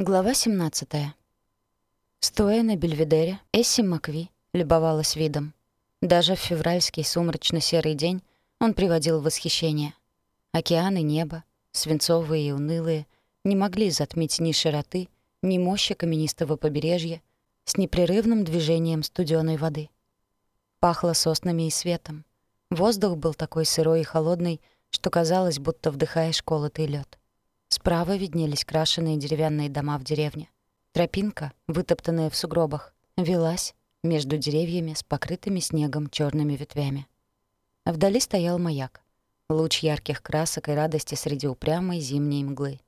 Глава 17. Стоя на бельведере, Эсси Макви любовалась видом. Даже в февральский сумрачно-серый день он приводил в восхищение. Океан и небо, свинцовые и унылые, не могли затмить ни широты, ни мощи каменистого побережья с непрерывным движением студеной воды. Пахло соснами и светом. Воздух был такой сырой и холодный, что казалось, будто вдыхаешь колотый лед. Справа виднелись крашеные деревянные дома в деревне. Тропинка, вытоптанная в сугробах, велась между деревьями с покрытыми снегом черными ветвями. Вдали стоял маяк. Луч ярких красок и радости среди упрямой зимней мглы.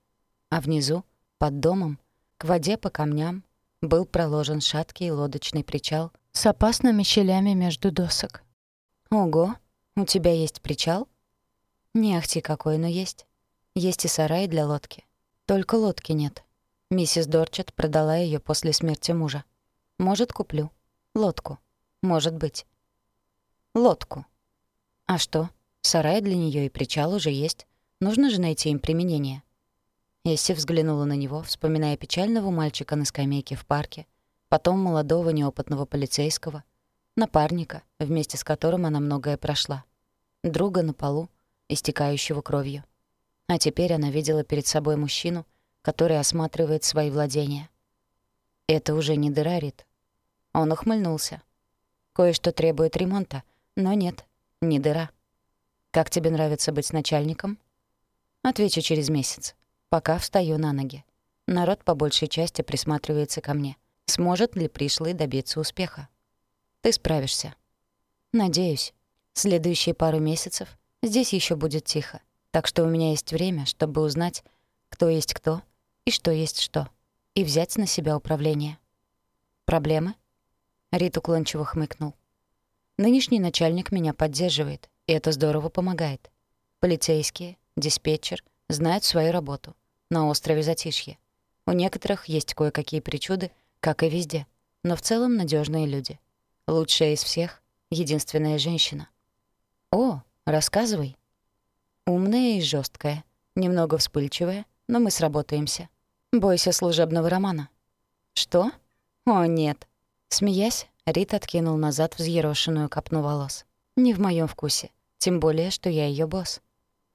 А внизу, под домом, к воде по камням, был проложен шаткий лодочный причал с опасными щелями между досок. «Ого, у тебя есть причал?» «Не ахти какой, но есть. Есть и сарай для лодки. Только лодки нет. Миссис Дорчет продала ее после смерти мужа. Может, куплю. Лодку. Может быть. Лодку. А что? Сарай для нее и причал уже есть. Нужно же найти им применение. Эсси взглянула на него, вспоминая печального мальчика на скамейке в парке, потом молодого неопытного полицейского, напарника, вместе с которым она многое прошла, друга на полу, истекающего кровью. А теперь она видела перед собой мужчину, который осматривает свои владения. Это уже не дыра, Рит. Он ухмыльнулся. Кое-что требует ремонта, но нет, не дыра. Как тебе нравится быть начальником? Отвечу через месяц. Пока встаю на ноги. Народ по большей части присматривается ко мне. Сможет ли пришлый добиться успеха? Ты справишься. Надеюсь. Следующие пару месяцев здесь еще будет тихо. Так что у меня есть время, чтобы узнать, кто есть кто и что есть что, и взять на себя управление. Проблемы? Рит уклончиво хмыкнул. Нынешний начальник меня поддерживает, и это здорово помогает. Полицейские, диспетчер знают свою работу. На острове Затишье. У некоторых есть кое-какие причуды, как и везде, но в целом надежные люди. Лучшая из всех — единственная женщина. «О, рассказывай», Умная и жесткая, немного вспыльчивая, но мы сработаемся. Бойся служебного романа. Что? О, нет. Смеясь, Рит откинул назад взъерошенную копну волос. Не в моем вкусе, тем более, что я ее босс.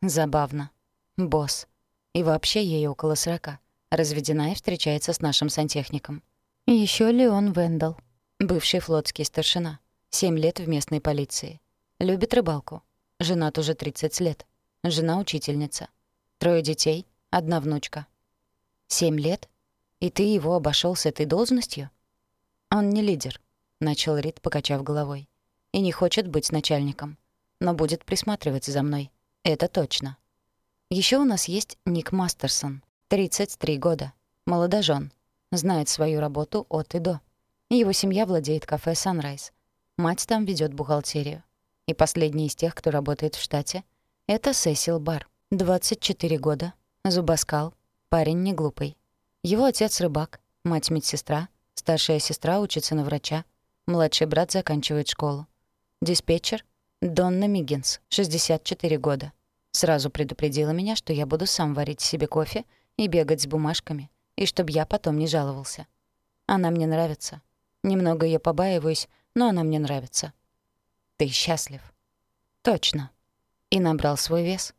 Забавно. Босс. И вообще ей около сорока. Разведена и встречается с нашим сантехником. Еще Леон Вендел, бывший флотский старшина. Семь лет в местной полиции. Любит рыбалку. Женат уже 30 лет жена учительница. Трое детей, одна внучка. Семь лет? И ты его обошел с этой должностью? Он не лидер, начал Рид, покачав головой. И не хочет быть начальником, но будет присматривать за мной. Это точно. Еще у нас есть Ник Мастерсон, 33 года, молодожен, знает свою работу от и до. Его семья владеет кафе «Санрайз». Мать там ведет бухгалтерию. И последний из тех, кто работает в штате — это Сесил Бар. 24 года. Зубоскал. Парень не глупый. Его отец рыбак, мать медсестра, старшая сестра учится на врача, младший брат заканчивает школу. Диспетчер Донна Миггинс, 64 года. Сразу предупредила меня, что я буду сам варить себе кофе и бегать с бумажками, и чтобы я потом не жаловался. Она мне нравится. Немного её побаиваюсь, но она мне нравится. Ты счастлив. Точно и набрал свой вес.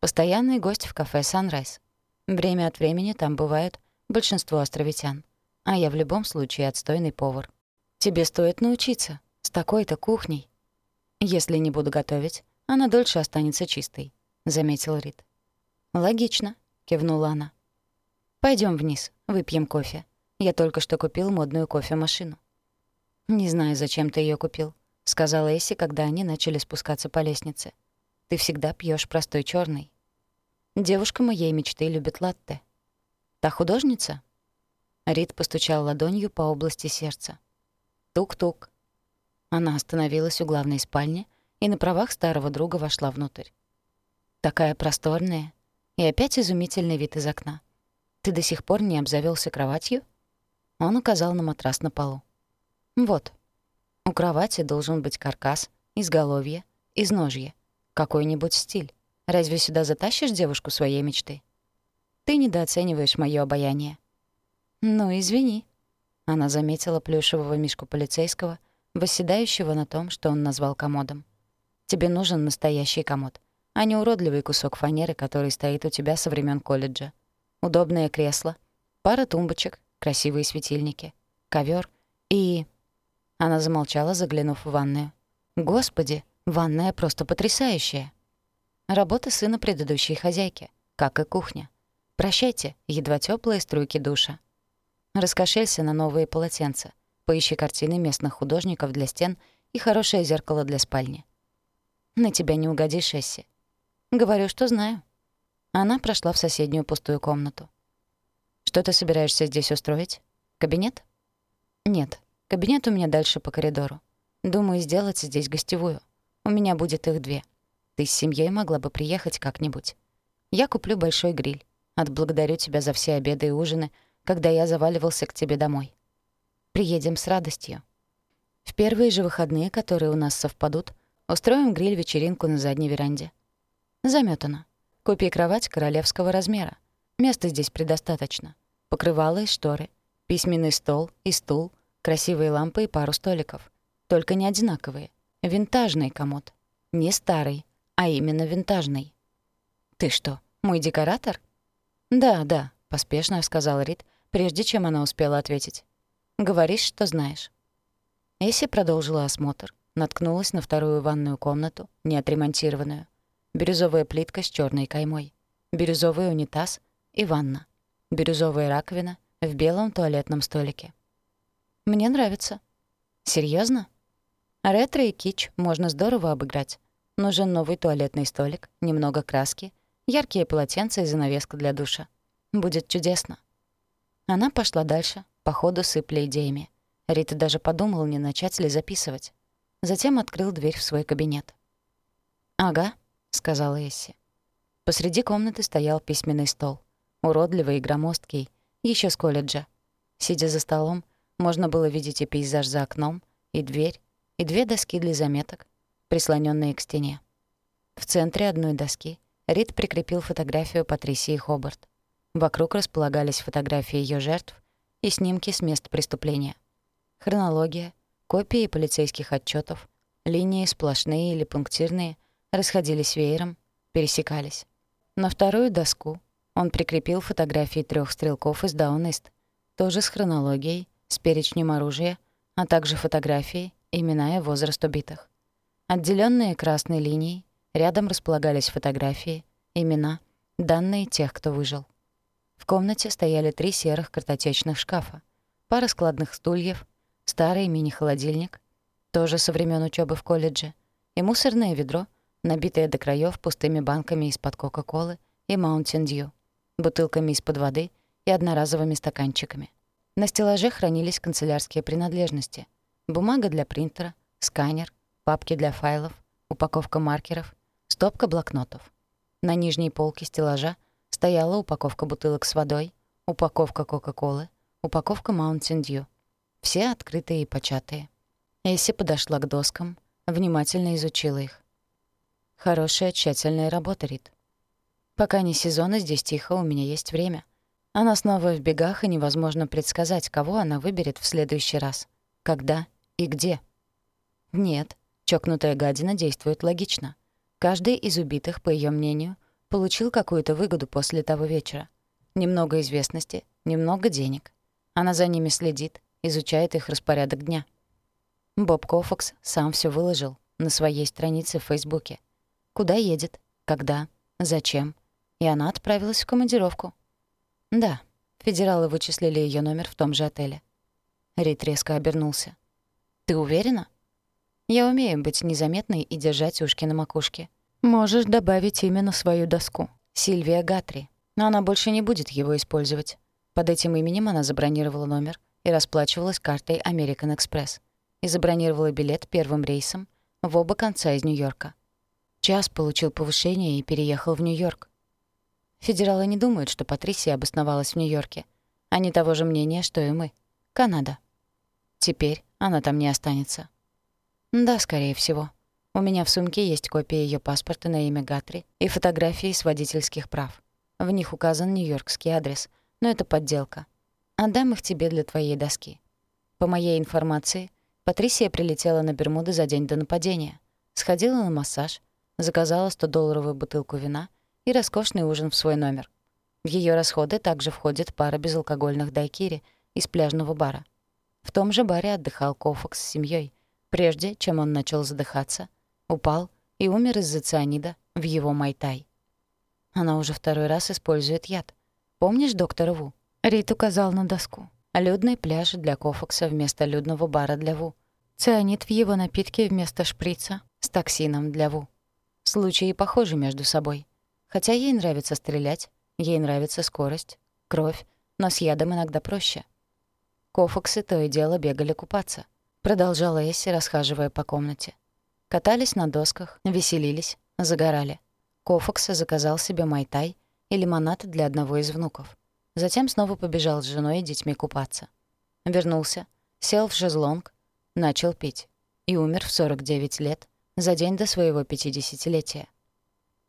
Постоянный гость в кафе «Санрайз». Время от времени там бывают большинство островитян. А я в любом случае отстойный повар. Тебе стоит научиться. С такой-то кухней. Если не буду готовить, она дольше останется чистой», — заметил Рид. «Логично», — кивнула она. Пойдем вниз, выпьем кофе. Я только что купил модную кофемашину». «Не знаю, зачем ты ее купил», — сказала Эсси, когда они начали спускаться по лестнице. Ты всегда пьешь простой черный. Девушка моей мечты любит латте. Та художница? Рид постучал ладонью по области сердца. Тук-тук. Она остановилась у главной спальни и на правах старого друга вошла внутрь. Такая просторная и опять изумительный вид из окна. Ты до сих пор не обзавелся кроватью? Он указал на матрас на полу. Вот. У кровати должен быть каркас, изголовье, изножье — какой-нибудь стиль. Разве сюда затащишь девушку своей мечты? Ты недооцениваешь моё обаяние. «Ну, извини». Она заметила плюшевого мишку полицейского, восседающего на том, что он назвал комодом. «Тебе нужен настоящий комод, а не уродливый кусок фанеры, который стоит у тебя со времен колледжа. Удобное кресло, пара тумбочек, красивые светильники, ковер и...» Она замолчала, заглянув в ванную. «Господи, ванная просто потрясающая!» Работа сына предыдущей хозяйки, как и кухня. Прощайте, едва теплые струйки душа. Раскошелься на новые полотенца. Поищи картины местных художников для стен и хорошее зеркало для спальни. На тебя не угодишь, Эсси. Говорю, что знаю. Она прошла в соседнюю пустую комнату. Что ты собираешься здесь устроить? Кабинет? Нет, кабинет у меня дальше по коридору. Думаю, сделать здесь гостевую. У меня будет их две. Ты с семьей могла бы приехать как-нибудь. Я куплю большой гриль. Отблагодарю тебя за все обеды и ужины, когда я заваливался к тебе домой. Приедем с радостью. В первые же выходные, которые у нас совпадут, устроим гриль-вечеринку на задней веранде. Заметано. Купи кровать королевского размера. Места здесь предостаточно. Покрывало и шторы, письменный стол и стул, красивые лампы и пару столиков. Только не одинаковые. Винтажный комод. Не старый, а именно винтажный. «Ты что, мой декоратор?» «Да, да», — поспешно сказал Рид, прежде чем она успела ответить. «Говоришь, что знаешь». Эсси продолжила осмотр, наткнулась на вторую ванную комнату, неотремонтированную. Бирюзовая плитка с черной каймой. Бирюзовый унитаз и ванна. Бирюзовая раковина в белом туалетном столике. «Мне нравится». Серьезно? Ретро и кич можно здорово обыграть. Нужен новый туалетный столик, немного краски, яркие полотенца и занавеска для душа. Будет чудесно. Она пошла дальше, по ходу сыпля идеями. Рита даже подумал, не начать ли записывать. Затем открыл дверь в свой кабинет. «Ага», — сказала Эсси. Посреди комнаты стоял письменный стол. Уродливый и громоздкий, еще с колледжа. Сидя за столом, можно было видеть и пейзаж за окном, и дверь, и две доски для заметок, прислоненные к стене. В центре одной доски Рид прикрепил фотографию Патрисии Хобарт. Вокруг располагались фотографии ее жертв и снимки с мест преступления. Хронология, копии полицейских отчетов, линии сплошные или пунктирные, расходились веером, пересекались. На вторую доску он прикрепил фотографии трех стрелков из Даунист, тоже с хронологией, с перечнем оружия, а также фотографии, имена и возраст убитых. Отделённые красной линией, рядом располагались фотографии, имена, данные тех, кто выжил. В комнате стояли три серых картотечных шкафа, пара складных стульев, старый мини-холодильник, тоже со времен учебы в колледже, и мусорное ведро, набитое до краев пустыми банками из-под Кока-Колы и Mountain Dew, бутылками из-под воды и одноразовыми стаканчиками. На стеллаже хранились канцелярские принадлежности, бумага для принтера, сканер, папки для файлов, упаковка маркеров, стопка блокнотов. На нижней полке стеллажа стояла упаковка бутылок с водой, упаковка Кока-Колы, упаковка Mountain Dew. Все открытые и початые. Эсси подошла к доскам, внимательно изучила их. Хорошая, тщательная работа, Рит. Пока не сезон, и здесь тихо, у меня есть время. Она снова в бегах, и невозможно предсказать, кого она выберет в следующий раз. Когда и где. Нет, Чокнутая гадина действует логично. Каждый из убитых, по ее мнению, получил какую-то выгоду после того вечера. Немного известности, немного денег. Она за ними следит, изучает их распорядок дня. Боб Кофакс сам все выложил на своей странице в Фейсбуке. Куда едет, когда, зачем. И она отправилась в командировку. Да, федералы вычислили ее номер в том же отеле. Рит резко обернулся. «Ты уверена?» Я умею быть незаметной и держать ушки на макушке. Можешь добавить имя на свою доску. Сильвия Гатри. Но она больше не будет его использовать. Под этим именем она забронировала номер и расплачивалась картой American Express. И забронировала билет первым рейсом в оба конца из Нью-Йорка. Час получил повышение и переехал в Нью-Йорк. Федералы не думают, что Патрисия обосновалась в Нью-Йорке. Они того же мнения, что и мы. Канада. Теперь она там не останется. Да, скорее всего. У меня в сумке есть копия ее паспорта на имя Гатри и фотографии с водительских прав. В них указан нью-йоркский адрес, но это подделка. Отдам их тебе для твоей доски. По моей информации, Патрисия прилетела на Бермуды за день до нападения, сходила на массаж, заказала 100-долларовую бутылку вина и роскошный ужин в свой номер. В ее расходы также входит пара безалкогольных дайкири из пляжного бара. В том же баре отдыхал Кофакс с семьей, прежде чем он начал задыхаться, упал и умер из-за цианида в его майтай. Она уже второй раз использует яд. Помнишь доктора Ву? Рит указал на доску. Людный пляж для Кофакса вместо людного бара для Ву. Цианид в его напитке вместо шприца с токсином для Ву. Случаи похожи между собой. Хотя ей нравится стрелять, ей нравится скорость, кровь, но с ядом иногда проще. Кофаксы то и дело бегали купаться. Продолжала Эсси, расхаживая по комнате. Катались на досках, веселились, загорали. Кофакс заказал себе майтай и лимонад для одного из внуков. Затем снова побежал с женой и детьми купаться. Вернулся, сел в шезлонг, начал пить и умер в 49 лет, за день до своего пятидесятилетия.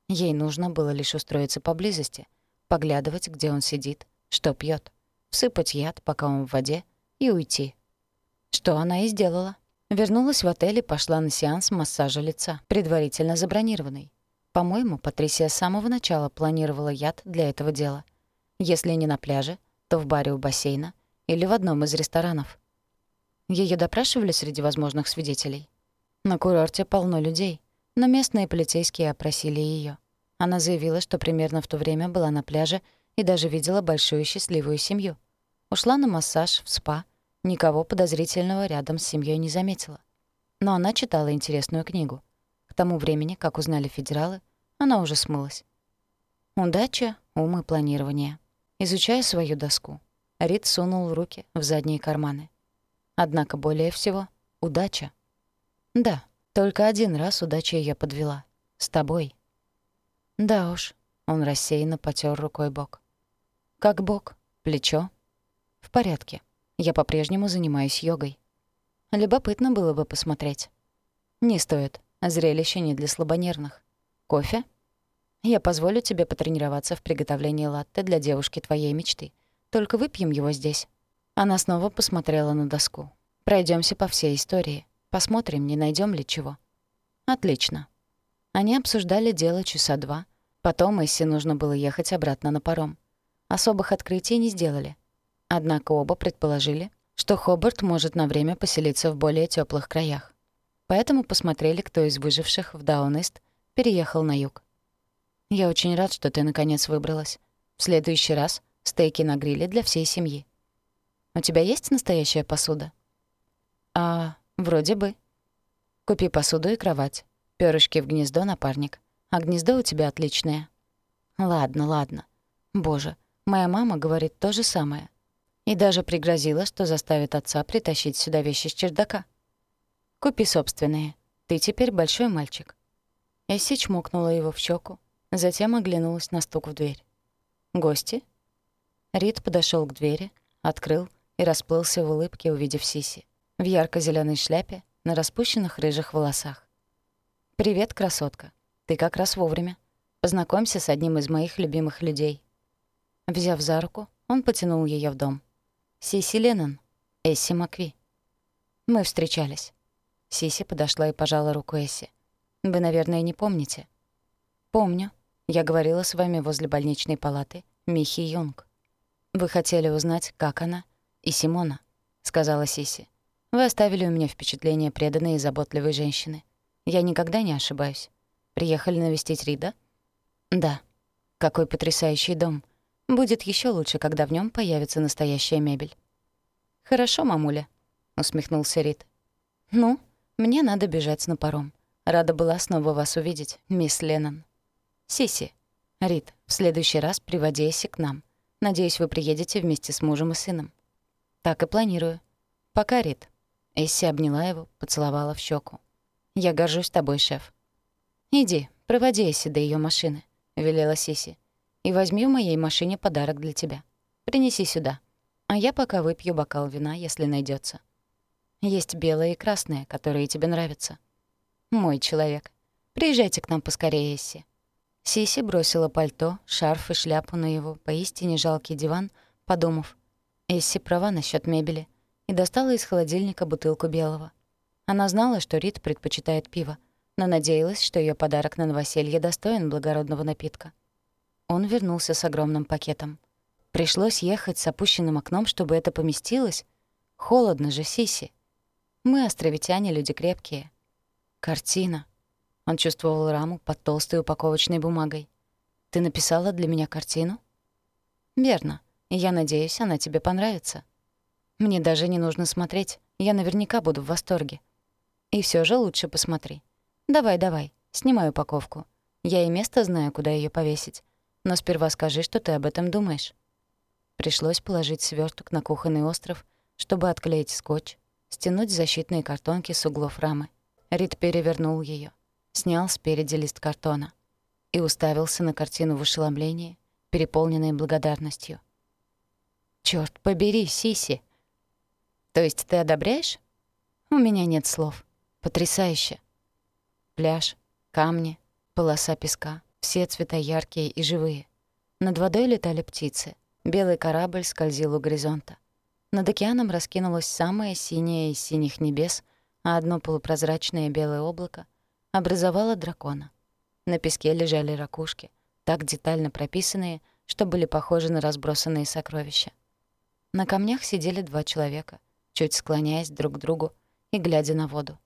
Ей нужно было лишь устроиться поблизости, поглядывать, где он сидит, что пьет, всыпать яд, пока он в воде, и уйти. Что она и сделала. Вернулась в отель и пошла на сеанс массажа лица, предварительно забронированный. По-моему, Патрисия с самого начала планировала яд для этого дела. Если не на пляже, то в баре у бассейна или в одном из ресторанов. Ее допрашивали среди возможных свидетелей. На курорте полно людей, но местные полицейские опросили ее. Она заявила, что примерно в то время была на пляже и даже видела большую счастливую семью. Ушла на массаж в спа — Никого подозрительного рядом с семьей не заметила. Но она читала интересную книгу. К тому времени, как узнали федералы, она уже смылась. Удача, ум и планирование. Изучая свою доску, Рид сунул руки в задние карманы. Однако более всего — удача. Да, только один раз удача ее подвела. С тобой. Да уж, он рассеянно потер рукой бок. Как бок? Плечо? В порядке. Я по-прежнему занимаюсь йогой. Любопытно было бы посмотреть. Не стоит. Зрелище не для слабонервных. Кофе? Я позволю тебе потренироваться в приготовлении латте для девушки твоей мечты. Только выпьем его здесь. Она снова посмотрела на доску. Пройдемся по всей истории. Посмотрим, не найдем ли чего. Отлично. Они обсуждали дело часа два. Потом Эсси нужно было ехать обратно на паром. Особых открытий не сделали. Однако оба предположили, что Хобарт может на время поселиться в более теплых краях. Поэтому посмотрели, кто из выживших в Даунист переехал на юг. «Я очень рад, что ты наконец выбралась. В следующий раз стейки на гриле для всей семьи. У тебя есть настоящая посуда?» «А, вроде бы. Купи посуду и кровать. Пёрышки в гнездо, напарник. А гнездо у тебя отличное». «Ладно, ладно. Боже, моя мама говорит то же самое. И даже пригрозила, что заставит отца притащить сюда вещи с чердака. «Купи собственные. Ты теперь большой мальчик». Эсси чмокнула его в щеку, затем оглянулась на стук в дверь. «Гости?» Рид подошел к двери, открыл и расплылся в улыбке, увидев Сиси. В ярко зеленой шляпе, на распущенных рыжих волосах. «Привет, красотка. Ты как раз вовремя. Познакомься с одним из моих любимых людей». Взяв за руку, он потянул ее в дом. Сиси Леннон, Эсси Макви. Мы встречались. Сиси подошла и пожала руку Эсси. Вы, наверное, не помните. Помню. Я говорила с вами возле больничной палаты Михи Юнг. Вы хотели узнать, как она и Симона, сказала Сиси. Вы оставили у меня впечатление преданной и заботливой женщины. Я никогда не ошибаюсь. Приехали навестить Рида? Да. Какой потрясающий дом. Будет еще лучше, когда в нем появится настоящая мебель. «Хорошо, мамуля», — усмехнулся Рид. «Ну, мне надо бежать на паром. Рада была снова вас увидеть, мисс Леннон». «Сиси». «Рид, в следующий раз приводи Эсси к нам. Надеюсь, вы приедете вместе с мужем и сыном». «Так и планирую». «Пока, Рид». Эсси обняла его, поцеловала в щеку. «Я горжусь тобой, шеф». «Иди, проводи Эсси до ее машины», — велела Сиси и возьми в моей машине подарок для тебя. Принеси сюда. А я пока выпью бокал вина, если найдется. Есть белое и красное, которые тебе нравятся. Мой человек. Приезжайте к нам поскорее, Эсси». Сиси бросила пальто, шарф и шляпу на его поистине жалкий диван, подумав, Эсси права насчет мебели и достала из холодильника бутылку белого. Она знала, что Рид предпочитает пиво, но надеялась, что ее подарок на новоселье достоин благородного напитка. Он вернулся с огромным пакетом. Пришлось ехать с опущенным окном, чтобы это поместилось. Холодно же, Сиси. Мы, островитяне, люди крепкие. Картина. Он чувствовал раму под толстой упаковочной бумагой. «Ты написала для меня картину?» «Верно. Я надеюсь, она тебе понравится. Мне даже не нужно смотреть. Я наверняка буду в восторге. И все же лучше посмотри. Давай, давай, снимай упаковку. Я и место знаю, куда ее повесить. Но сперва скажи, что ты об этом думаешь». Пришлось положить сверток на кухонный остров, чтобы отклеить скотч, стянуть защитные картонки с углов рамы. Рид перевернул ее, снял спереди лист картона и уставился на картину в ошеломлении, переполненной благодарностью. «Чёрт побери, Сиси!» «То есть ты одобряешь?» «У меня нет слов. Потрясающе!» Пляж, камни, полоса песка, все цвета яркие и живые. Над водой летали птицы. Белый корабль скользил у горизонта. Над океаном раскинулось самое синее из синих небес, а одно полупрозрачное белое облако образовало дракона. На песке лежали ракушки, так детально прописанные, что были похожи на разбросанные сокровища. На камнях сидели два человека, чуть склоняясь друг к другу и глядя на воду.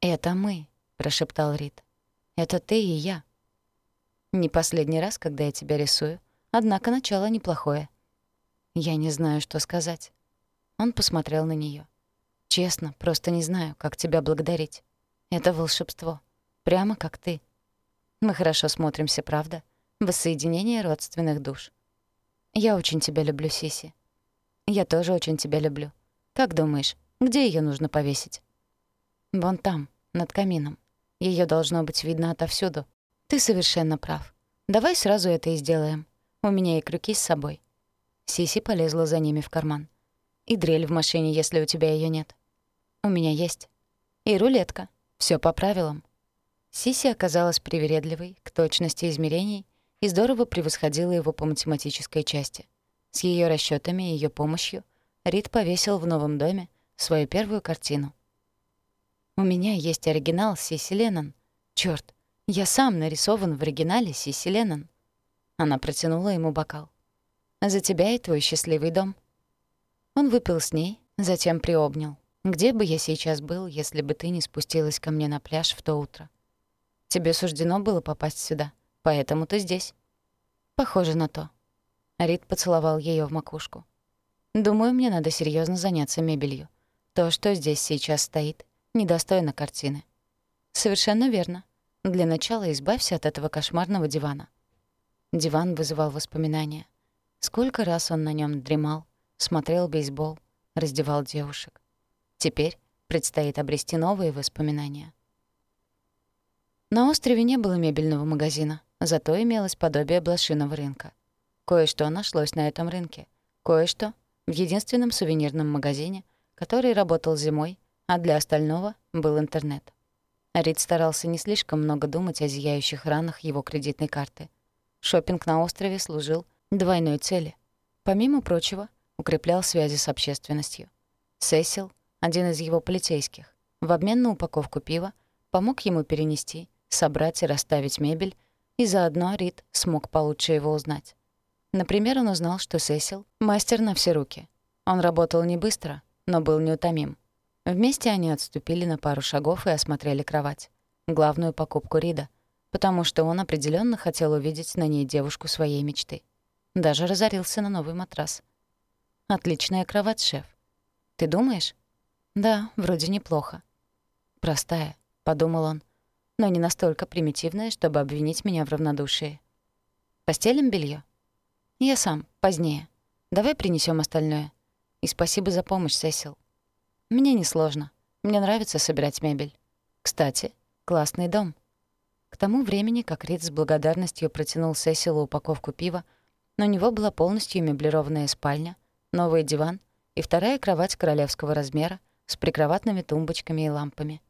«Это мы», — прошептал Рид. «Это ты и я». «Не последний раз, когда я тебя рисую, однако начало неплохое». «Я не знаю, что сказать». Он посмотрел на неё. «Честно, просто не знаю, как тебя благодарить. Это волшебство. Прямо как ты. Мы хорошо смотримся, правда? Воссоединение родственных душ. Я очень тебя люблю, Сиси. Я тоже очень тебя люблю. Как думаешь, где её нужно повесить? Вон там, над камином. Её должно быть видно отовсюду. Ты совершенно прав. Давай сразу это и сделаем. У меня и крюки с собой. Сиси полезла за ними в карман. И дрель в машине, если у тебя её нет. У меня есть. И рулетка. Всё по правилам. Сиси оказалась привередливой к точности измерений и здорово превосходила его по математической части. С её расчётами и её помощью Рид повесил в новом доме свою первую картину. «У меня есть оригинал Сиси Леннон. Чёрт, я сам нарисован в оригинале Сиси Леннон». Она протянула ему бокал. «За тебя и твой счастливый дом». Он выпил с ней, затем приобнял. «Где бы я сейчас был, если бы ты не спустилась ко мне на пляж в то утро? Тебе суждено было попасть сюда, поэтому ты здесь». «Похоже на то». Рид поцеловал её в макушку. «Думаю, мне надо серьёзно заняться мебелью. То, что здесь сейчас стоит, недостойно картины». «Совершенно верно. Для начала избавься от этого кошмарного дивана». Диван вызывал воспоминания. Сколько раз он на нём дремал, смотрел бейсбол, раздевал девушек. Теперь предстоит обрести новые воспоминания. На острове не было мебельного магазина, зато имелось подобие блошиного рынка. Кое-что нашлось на этом рынке. Кое-что в единственном сувенирном магазине, который работал зимой, а для остального был интернет. Рид старался не слишком много думать о зияющих ранах его кредитной карты. Шопинг на острове служил двойной цели. Помимо прочего, укреплял связи с общественностью. Сесил, один из его полицейских, в обмен на упаковку пива помог ему перенести собрать и расставить мебель, и заодно Рид смог получше его узнать. Например, он узнал, что Сесил — мастер на все руки. Он работал не быстро, но был неутомим. Вместе они отступили на пару шагов и осмотрели кровать. Главную покупку Рида, потому что он определенно хотел увидеть на ней девушку своей мечты. Даже разорился на новый матрас. «Отличная кровать, шеф. Ты думаешь?» «Да, вроде неплохо». «Простая», — подумал он, но не настолько примитивное, чтобы обвинить меня в равнодушии. Постелим белье? Я сам, позднее. Давай принесем остальное. И спасибо за помощь, Сесил. Мне несложно. Мне нравится собирать мебель. Кстати, классный дом. К тому времени, как Рид с благодарностью протянул Сесилу упаковку пива, на него была полностью меблированная спальня, новый диван и вторая кровать королевского размера с прикроватными тумбочками и лампами.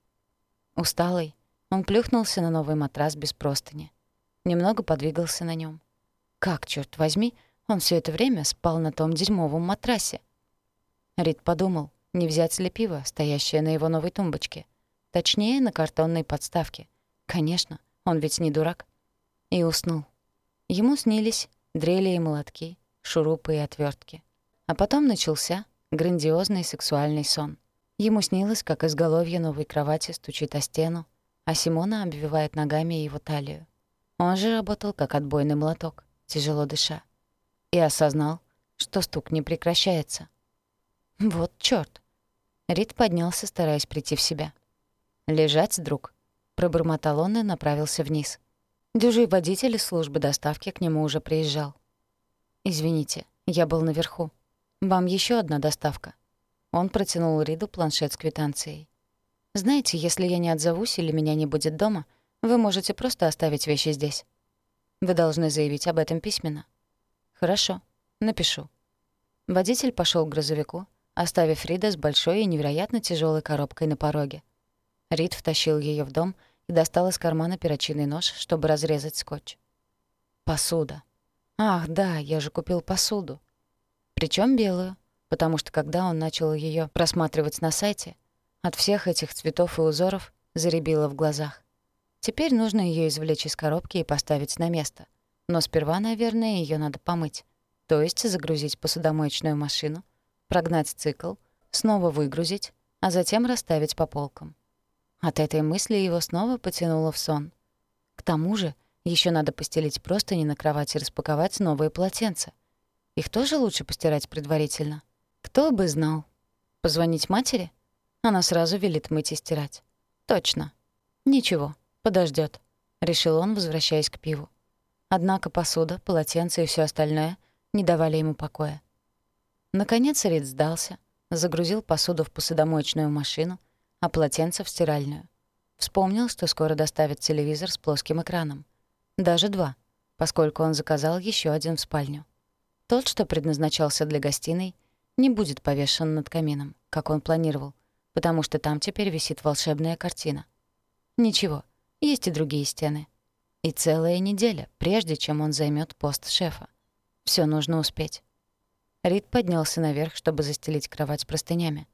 Усталый, он плюхнулся на новый матрас без простыни. Немного подвигался на нем. Как, черт возьми, Он все это время спал на том дерьмовом матрасе. Рид подумал, не взять ли пиво, стоящее на его новой тумбочке. Точнее, на картонной подставке. Конечно, он ведь не дурак. И уснул. Ему снились дрели и молотки, шурупы и отвертки. А потом начался грандиозный сексуальный сон. Ему снилось, как изголовье новой кровати стучит о стену, а Симона обвивает ногами его талию. Он же работал как отбойный молоток, тяжело дыша. И осознал, что стук не прекращается. Вот чёрт. Рид поднялся, стараясь прийти в себя. «Лежать, друг», — пробормотал он и направился вниз. Дюжий водитель из службы доставки к нему уже приезжал. «Извините, я был наверху. Вам еще одна доставка». Он протянул Риду планшет с квитанцией. «Знаете, если я не отзовусь или меня не будет дома, вы можете просто оставить вещи здесь. Вы должны заявить об этом письменно». «Хорошо, напишу». Водитель пошел к грузовику, оставив Рида с большой и невероятно тяжелой коробкой на пороге. Рид втащил ее в дом и достал из кармана перочинный нож, чтобы разрезать скотч. «Посуда. Ах, да, я же купил посуду. Причем белую, потому что когда он начал ее просматривать на сайте, от всех этих цветов и узоров заребило в глазах. Теперь нужно ее извлечь из коробки и поставить на место. Но сперва, наверное, ее надо помыть. То есть загрузить посудомоечную машину, прогнать цикл, снова выгрузить, а затем расставить по полкам. От этой мысли его снова потянуло в сон. К тому же еще надо постелить простыни на кровать и распаковать новые полотенца. Их тоже лучше постирать предварительно. Кто бы знал. Позвонить матери? Она сразу велит мыть и стирать. Точно. Ничего, подождет, решил он, возвращаясь к пиву. Однако посуда, полотенце и все остальное не давали ему покоя. Наконец Рид сдался, загрузил посуду в посудомоечную машину, а полотенце в стиральную. Вспомнил, что скоро доставят телевизор с плоским экраном. Даже два, поскольку он заказал еще один в спальню. Тот, что предназначался для гостиной, не будет повешен над камином, как он планировал, потому что там теперь висит волшебная картина. Ничего, есть и другие стены. И целая неделя, прежде чем он займет пост шефа. Все нужно успеть. Рид поднялся наверх, чтобы застелить кровать простынями.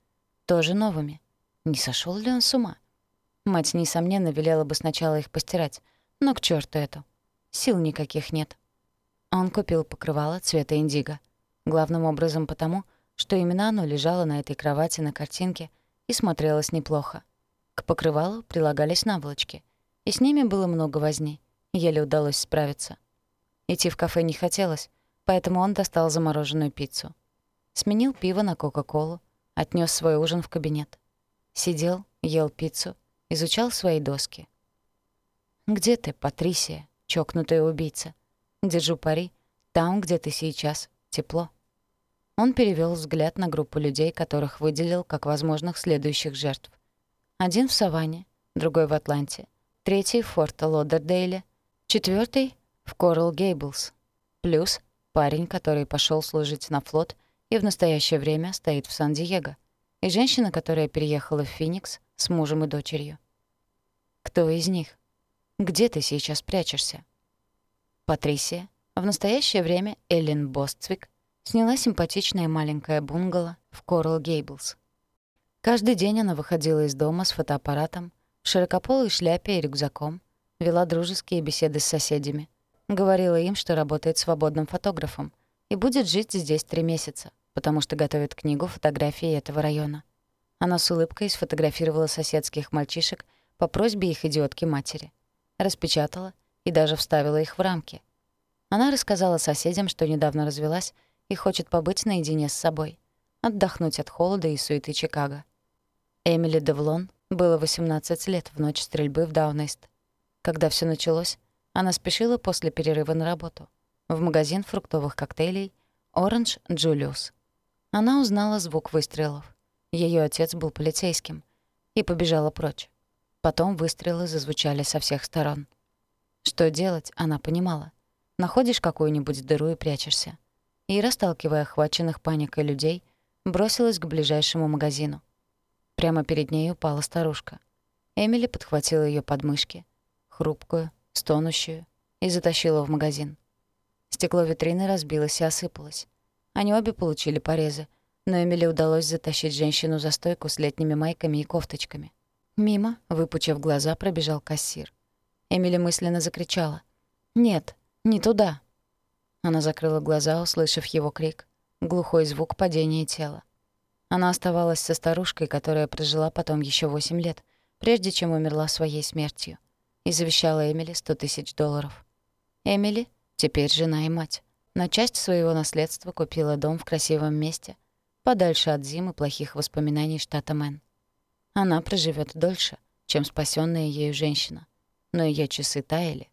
Тоже новыми. Не сошел ли он с ума? Мать, несомненно, велела бы сначала их постирать, но к черту это. Сил никаких нет. Он купил покрывало цвета индиго. Главным образом потому, что именно оно лежало на этой кровати на картинке и смотрелось неплохо. К покрывалу прилагались наволочки, и с ними было много возни. Еле удалось справиться. Идти в кафе не хотелось, поэтому он достал замороженную пиццу. Сменил пиво на Кока-Колу, отнес свой ужин в кабинет. Сидел, ел пиццу, изучал свои доски. «Где ты, Патрисия, чокнутая убийца?» Держу пари, там, где ты сейчас, тепло. Он перевел взгляд на группу людей, которых выделил как возможных следующих жертв. Один в Саванне, другой в Атланте, третий в Форт Лодердейле, четвертый в Коралл Гейблс. Плюс парень, который пошел служить на флот и в настоящее время стоит в Сан-Диего, и женщина, которая переехала в Феникс с мужем и дочерью. Кто из них? Где ты сейчас прячешься? Патрисия, в настоящее время Эллен Бостцвик, сняла симпатичное маленькое бунгало в Коралл Гейблс. Каждый день она выходила из дома с фотоаппаратом, в широкополой шляпе и рюкзаком, вела дружеские беседы с соседями, говорила им, что работает свободным фотографом и будет жить здесь три месяца, потому что готовит книгу фотографии этого района. Она с улыбкой сфотографировала соседских мальчишек по просьбе их идиотки-матери. Распечатала — и даже вставила их в рамки. Она рассказала соседям, что недавно развелась и хочет побыть наедине с собой, отдохнуть от холода и суеты Чикаго. Эмили Девлон было 18 лет в ночь стрельбы в Даунест. Когда все началось, она спешила после перерыва на работу в магазин фруктовых коктейлей «Оранж Джулиус». Она узнала звук выстрелов. Ее отец был полицейским. И побежала прочь. Потом выстрелы зазвучали со всех сторон. Что делать, она понимала. Находишь какую-нибудь дыру и прячешься. И, расталкивая охваченных паникой людей, бросилась к ближайшему магазину. Прямо перед ней упала старушка. Эмили подхватила ее подмышки, хрупкую, стонущую, и затащила в магазин. Стекло витрины разбилось и осыпалось. Они обе получили порезы, но Эмили удалось затащить женщину за стойку с летними майками и кофточками. Мимо, выпучив глаза, пробежал кассир. Эмили мысленно закричала. «Нет, не туда!» Она закрыла глаза, услышав его крик. Глухой звук падения тела. Она оставалась со старушкой, которая прожила потом еще восемь лет, прежде чем умерла своей смертью, и завещала Эмили сто тысяч долларов. Эмили, теперь жена и мать, на часть своего наследства купила дом в красивом месте, подальше от зимы плохих воспоминаний штата Мэн. Она проживет дольше, чем спасенная ею женщина, но ее часы таяли,